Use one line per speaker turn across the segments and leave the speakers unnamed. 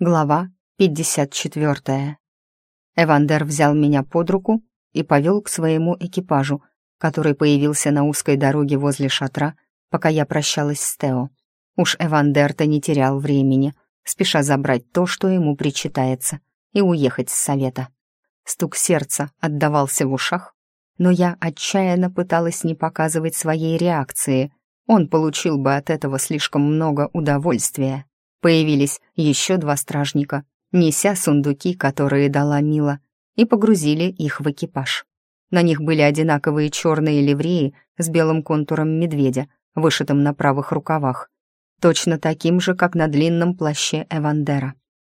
Глава 54. Эвандер взял меня под руку и повел к своему экипажу, который появился на узкой дороге возле шатра, пока я прощалась с Тео. Уж Эвандер-то не терял времени, спеша забрать то, что ему причитается, и уехать с совета. Стук сердца отдавался в ушах, но я отчаянно пыталась не показывать своей реакции. Он получил бы от этого слишком много удовольствия. Появились еще два стражника, неся сундуки, которые дала Мила, и погрузили их в экипаж. На них были одинаковые черные ливреи с белым контуром медведя, вышитым на правых рукавах, точно таким же, как на длинном плаще Эвандера.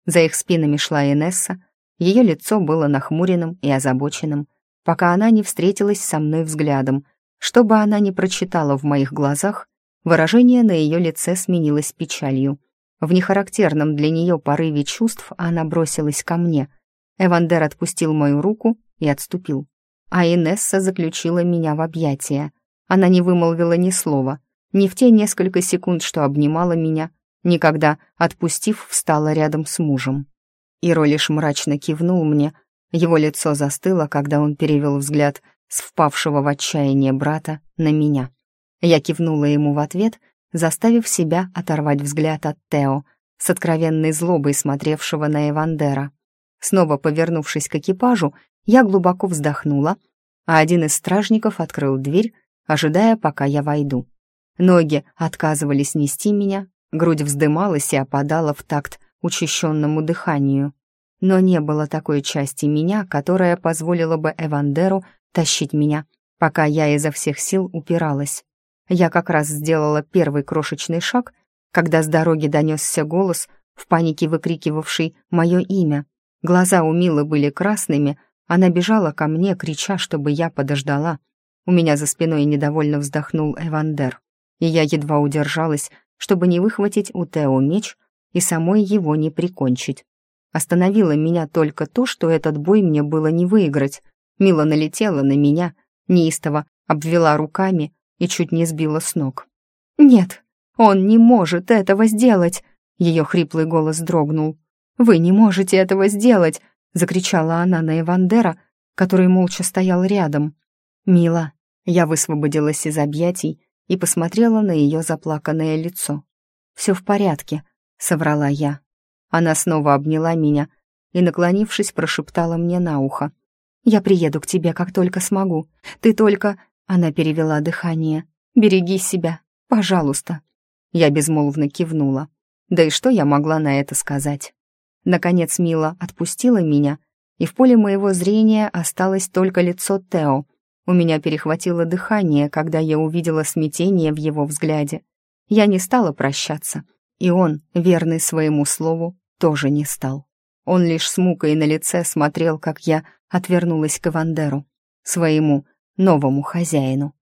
За их спинами шла Инесса, ее лицо было нахмуренным и озабоченным, пока она не встретилась со мной взглядом. Что бы она ни прочитала в моих глазах, выражение на ее лице сменилось печалью — в нехарактерном для нее порыве чувств она бросилась ко мне. Эвандер отпустил мою руку и отступил. А Инесса заключила меня в объятия. Она не вымолвила ни слова, ни в те несколько секунд, что обнимала меня, никогда, отпустив, встала рядом с мужем. Иро лишь мрачно кивнул мне, его лицо застыло, когда он перевел взгляд с впавшего в отчаяние брата на меня. Я кивнула ему в ответ — заставив себя оторвать взгляд от Тео, с откровенной злобой смотревшего на Эвандера. Снова повернувшись к экипажу, я глубоко вздохнула, а один из стражников открыл дверь, ожидая, пока я войду. Ноги отказывались нести меня, грудь вздымалась и опадала в такт учащенному дыханию. Но не было такой части меня, которая позволила бы Эвандеру тащить меня, пока я изо всех сил упиралась. Я как раз сделала первый крошечный шаг, когда с дороги донесся голос, в панике выкрикивавший мое имя. Глаза у Милы были красными, она бежала ко мне, крича, чтобы я подождала. У меня за спиной недовольно вздохнул Эвандер, и я едва удержалась, чтобы не выхватить у Тео меч и самой его не прикончить. Остановило меня только то, что этот бой мне было не выиграть. Мила налетела на меня, неистово обвела руками, и чуть не сбила с ног. «Нет, он не может этого сделать!» Ее хриплый голос дрогнул. «Вы не можете этого сделать!» закричала она на Эвандера, который молча стоял рядом. «Мила!» Я высвободилась из объятий и посмотрела на ее заплаканное лицо. «Все в порядке», — соврала я. Она снова обняла меня и, наклонившись, прошептала мне на ухо. «Я приеду к тебе, как только смогу. Ты только...» Она перевела дыхание. «Береги себя, пожалуйста». Я безмолвно кивнула. Да и что я могла на это сказать? Наконец Мила отпустила меня, и в поле моего зрения осталось только лицо Тео. У меня перехватило дыхание, когда я увидела смятение в его взгляде. Я не стала прощаться, и он, верный своему слову, тоже не стал. Он лишь с мукой на лице смотрел, как я отвернулась к Вандеру, своему новому хозяину.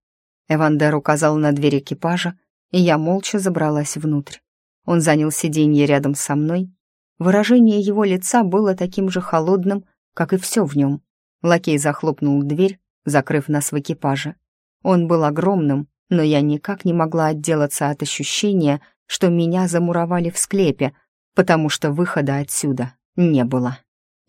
Эвандер указал на дверь экипажа, и я молча забралась внутрь. Он занял сиденье рядом со мной. Выражение его лица было таким же холодным, как и все в нем. Лакей захлопнул дверь, закрыв нас в экипаже. Он был огромным, но я никак не могла отделаться от ощущения, что меня замуровали в склепе, потому что выхода отсюда не было.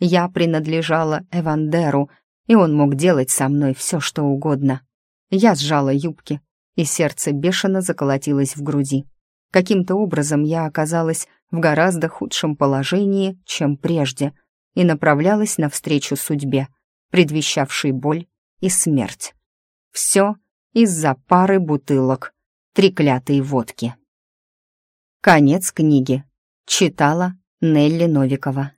Я принадлежала Эвандеру, и он мог делать со мной все, что угодно. Я сжала юбки, и сердце бешено заколотилось в груди. Каким-то образом я оказалась в гораздо худшем положении, чем прежде, и направлялась навстречу судьбе, предвещавшей боль и смерть. Все из-за пары бутылок треклятой водки. Конец книги. Читала Нелли Новикова.